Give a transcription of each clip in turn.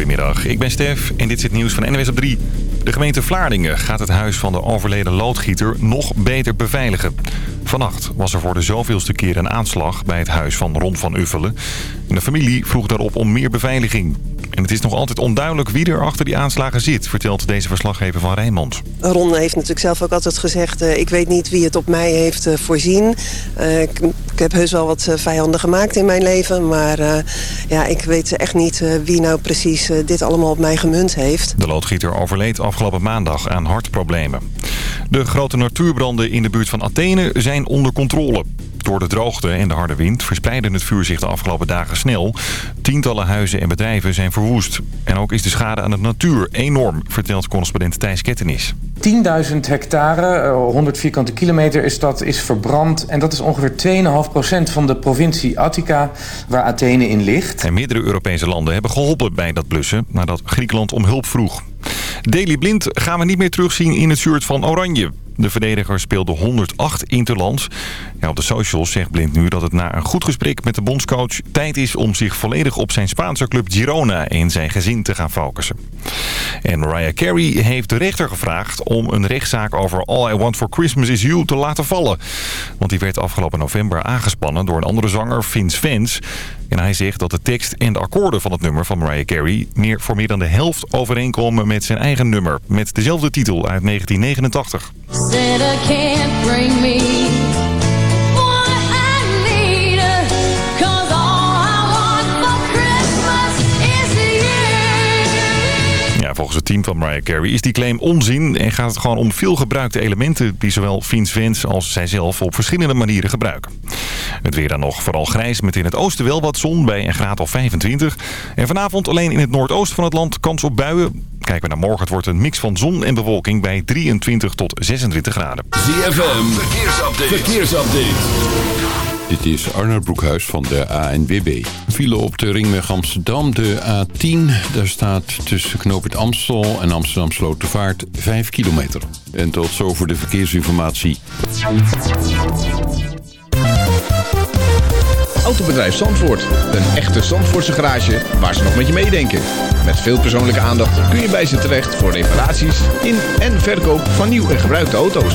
Goedemiddag, ik ben Stef en dit is het nieuws van NWS op 3. De gemeente Vlaardingen gaat het huis van de overleden loodgieter nog beter beveiligen. Vannacht was er voor de zoveelste keer een aanslag bij het huis van Ron van Uffelen. de familie vroeg daarop om meer beveiliging. En het is nog altijd onduidelijk wie er achter die aanslagen zit, vertelt deze verslaggever van Rijnmond. Ron heeft natuurlijk zelf ook altijd gezegd, uh, ik weet niet wie het op mij heeft uh, voorzien. Ik, heb heus wel wat vijanden gemaakt in mijn leven, maar ja, ik weet echt niet wie nou precies dit allemaal op mij gemunt heeft. De loodgieter overleed afgelopen maandag aan hartproblemen. De grote natuurbranden in de buurt van Athene zijn onder controle. Door de droogte en de harde wind verspreidde het vuur zich de afgelopen dagen snel. Tientallen huizen en bedrijven zijn verwoest. En ook is de schade aan de natuur enorm, vertelt correspondent Thijs Kettenis. 10.000 hectare, 100 eh, vierkante kilometer is dat, is verbrand. En dat is ongeveer 2,5% van de provincie Attica, waar Athene in ligt. En meerdere Europese landen hebben geholpen bij dat blussen, nadat Griekenland om hulp vroeg. Daily Blind gaan we niet meer terugzien in het shirt van Oranje. De verdediger speelde 108 interlands. Ja, op de socials zegt Blind nu dat het na een goed gesprek met de bondscoach... tijd is om zich volledig op zijn Spaanse club Girona en zijn gezin te gaan focussen. En Mariah Carey heeft de rechter gevraagd om een rechtszaak over All I Want For Christmas Is You te laten vallen. Want die werd afgelopen november aangespannen door een andere zanger, Vince Vance... En hij zegt dat de tekst en de akkoorden van het nummer van Mariah Carey... meer voor meer dan de helft overeenkomen met zijn eigen nummer. Met dezelfde titel uit 1989. Volgens het team van Mariah Carey is die claim onzin... en gaat het gewoon om veel gebruikte elementen... die zowel Vince Vance als zijzelf op verschillende manieren gebruiken. Het weer dan nog vooral grijs met in het oosten wel wat zon bij een graad of 25. En vanavond alleen in het noordoosten van het land kans op buien. Kijken we naar morgen, het wordt een mix van zon en bewolking bij 23 tot 26 graden. ZFM, verkeersupdate. verkeersupdate. Dit is Arnold Broekhuis van de ANWB. File op de ringweg Amsterdam, de A10. Daar staat tussen Knoopert Amstel en Amsterdam Slotervaart 5 kilometer. En tot zover de verkeersinformatie. Autobedrijf Zandvoort. Een echte Zandvoortse garage waar ze nog met je meedenken. Met veel persoonlijke aandacht kun je bij ze terecht voor reparaties in en verkoop van nieuw en gebruikte auto's.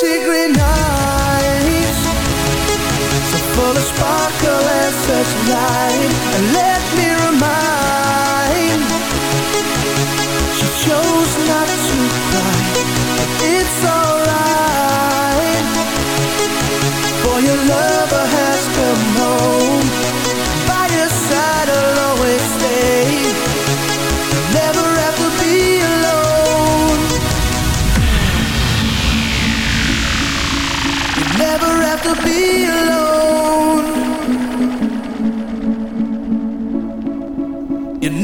Green eyes So full of sparkle and such light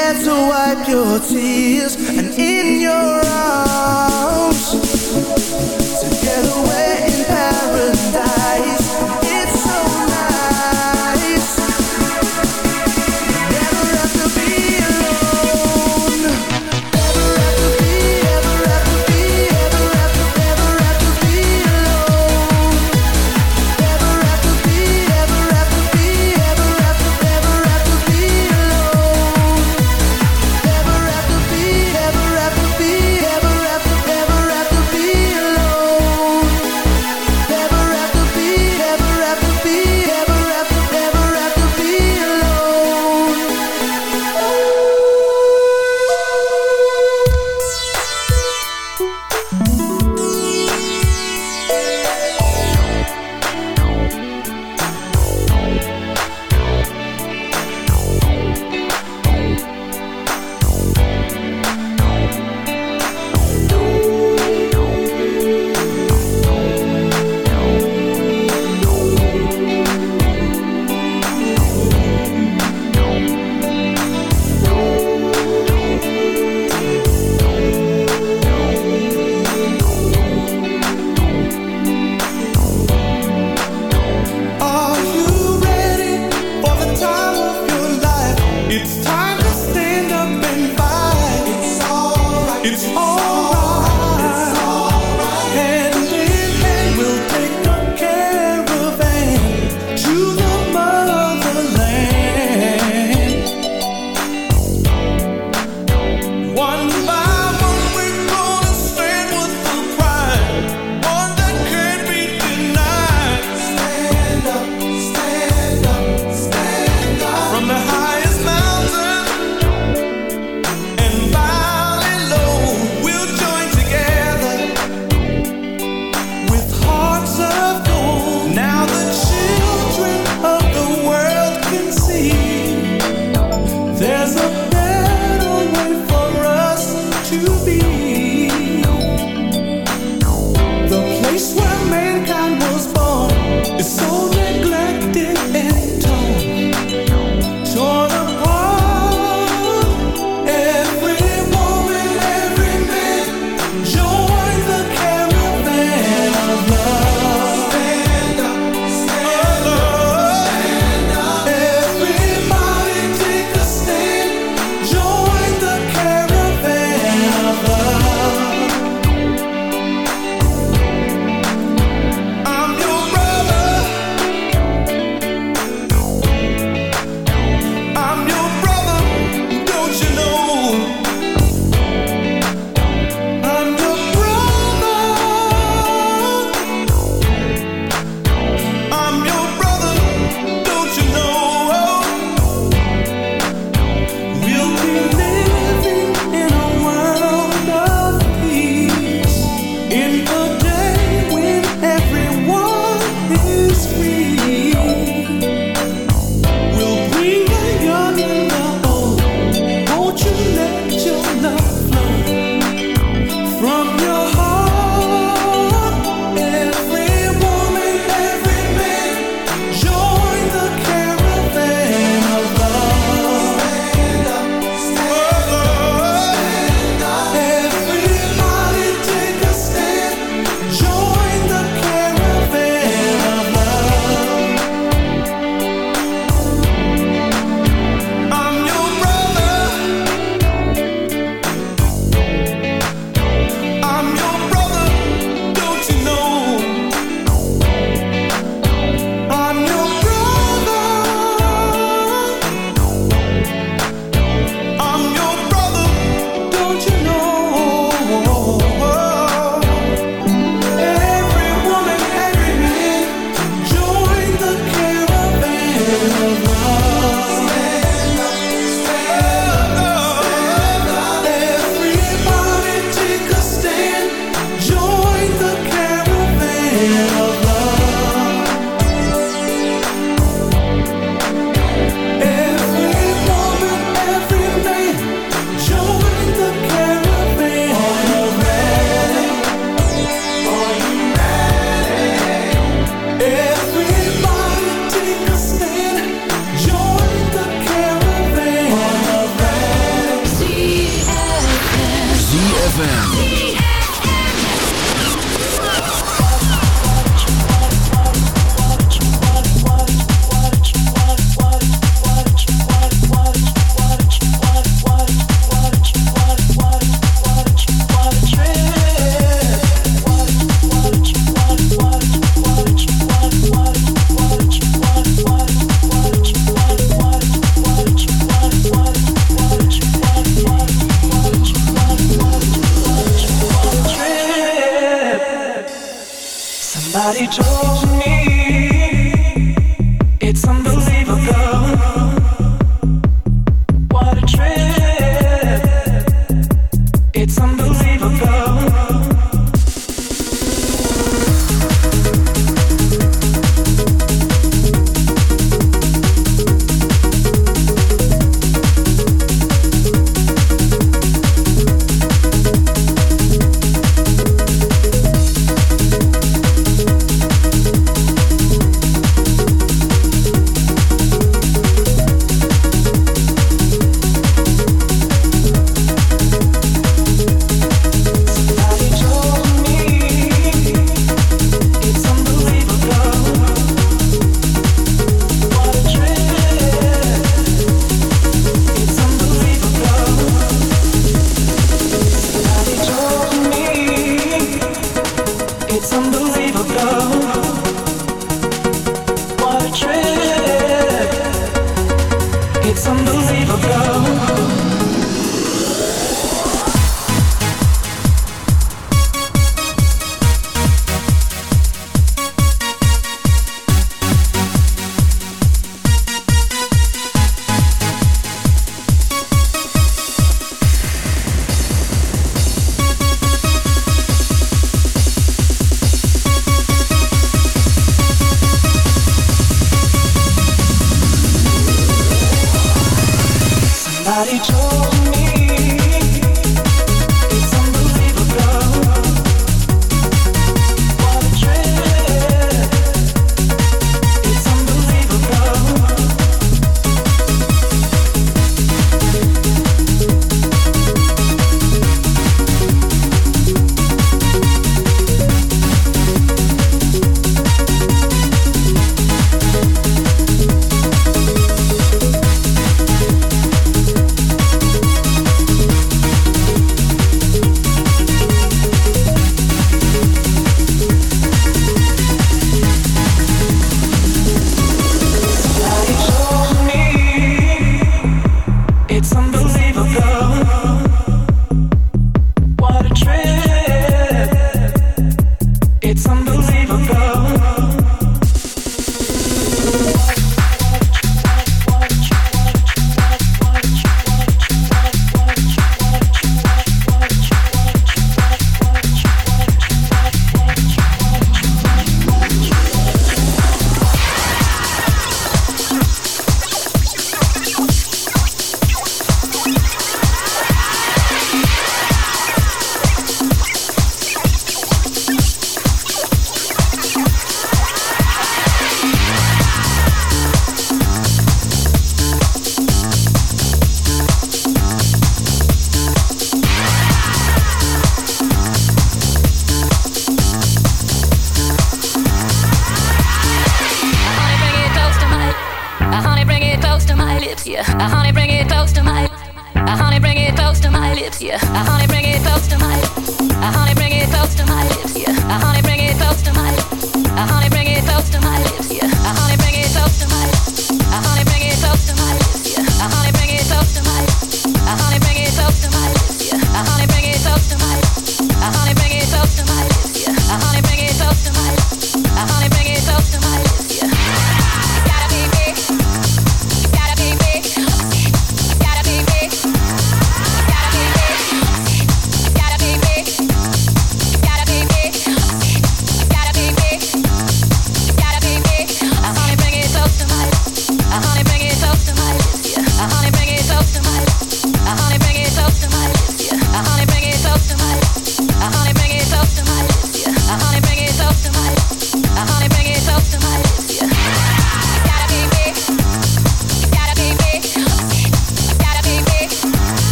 To wipe your tears and in your arms. Told me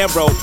Narrow.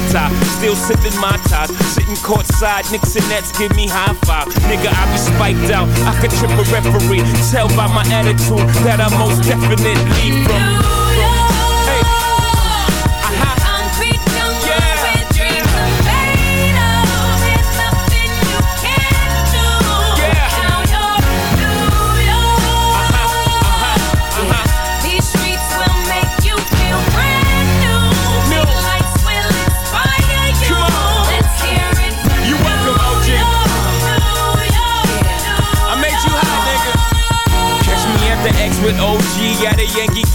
Tata, still sipping Mai Tais. Sitting courtside, Knicks and Nets give me high five. Nigga, I be spiked out, I could trip a referee. Tell by my attitude that I most definitely from. With OG at a Yankee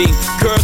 is blinding.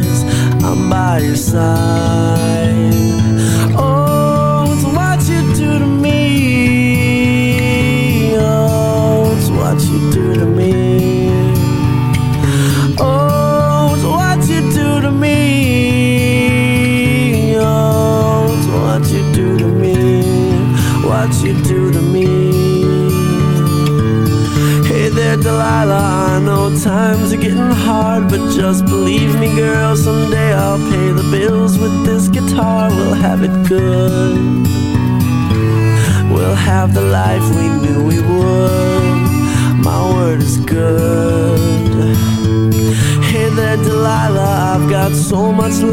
I'm by your side.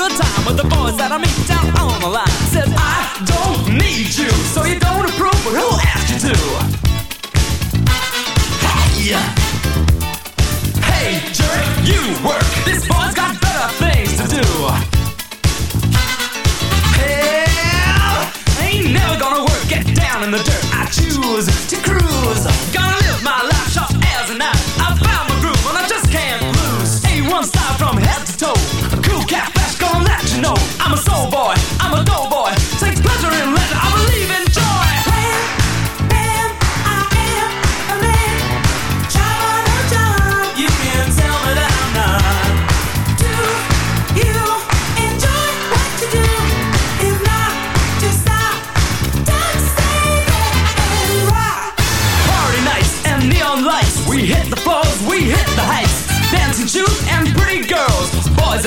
Good time with the boys that I meet down on the line.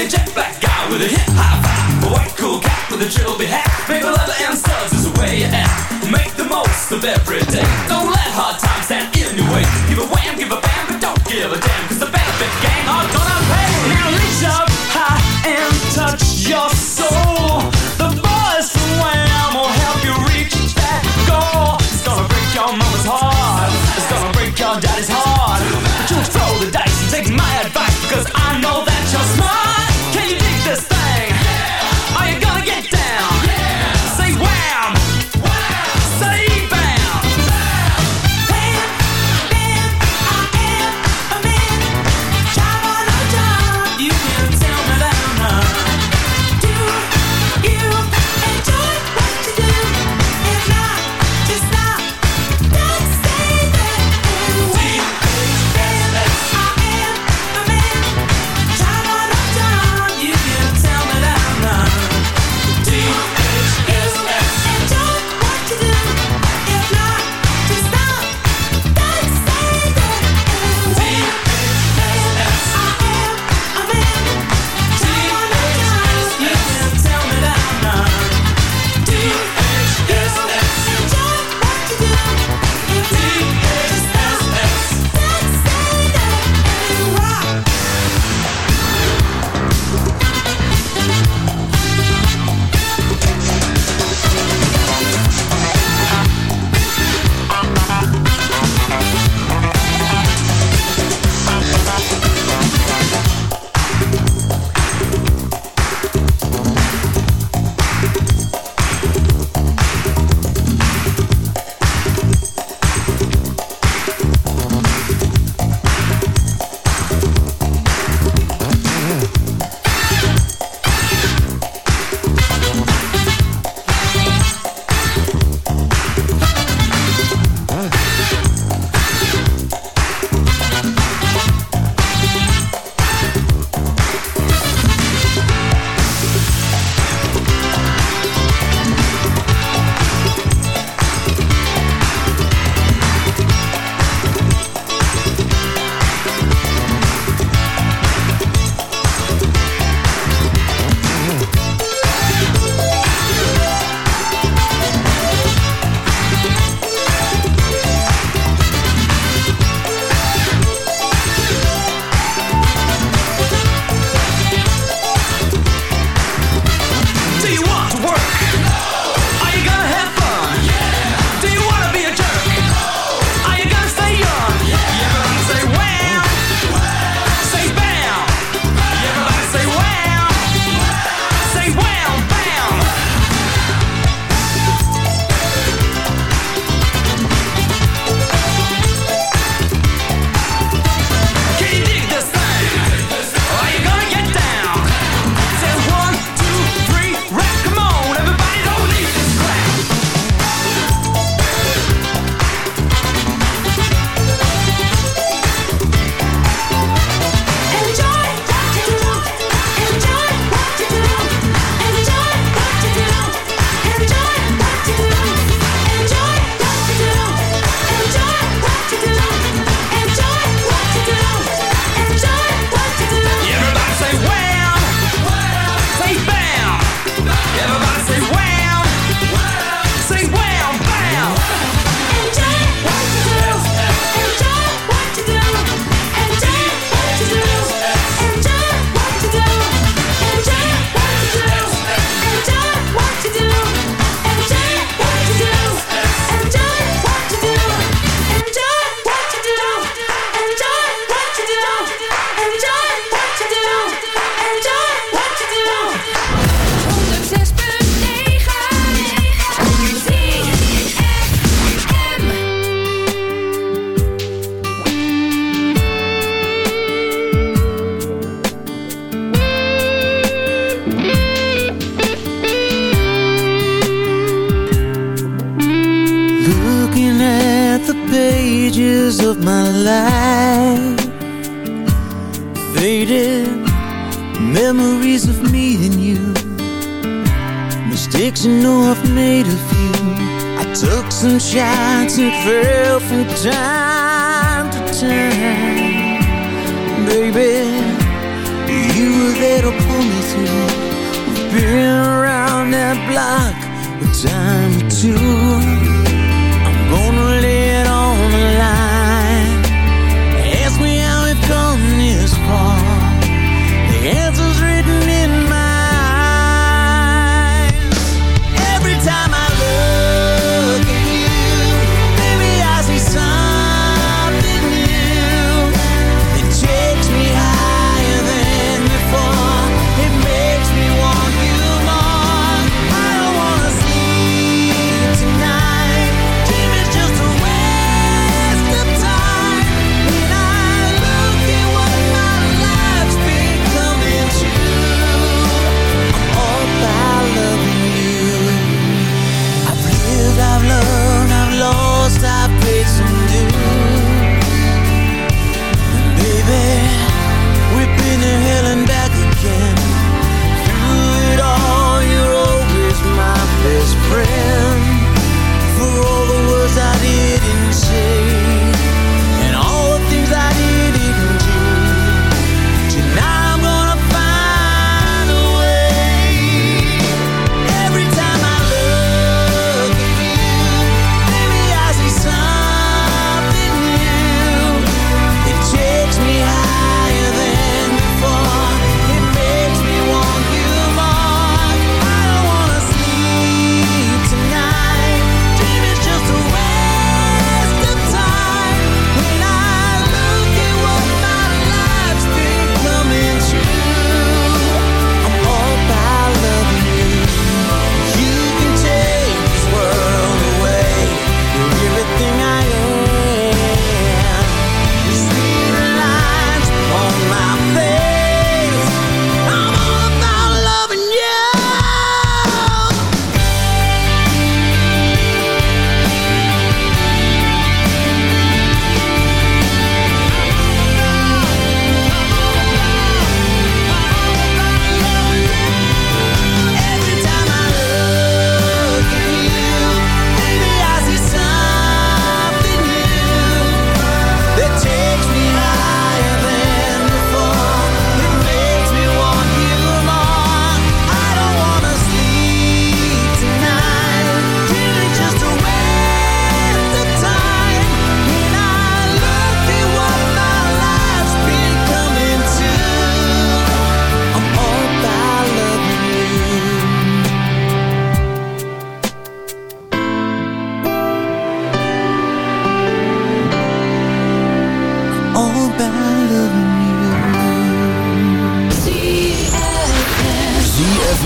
A jet black guy with a hip hop vibe, a white cool cat with a trilby hat, maybe leather and studs is the way you act. Make the most of every day. Don't let hard times stand in your way. Give a wham, give a bam, but don't give a damn, cause the benefit gang are gonna pay. Now reach up high and touch your soul. The boys from Wham will help you reach that goal. It's gonna break your mama's heart. It's gonna break your daddy's heart. But you throw the dice and take my advice because I know that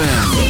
ZFM.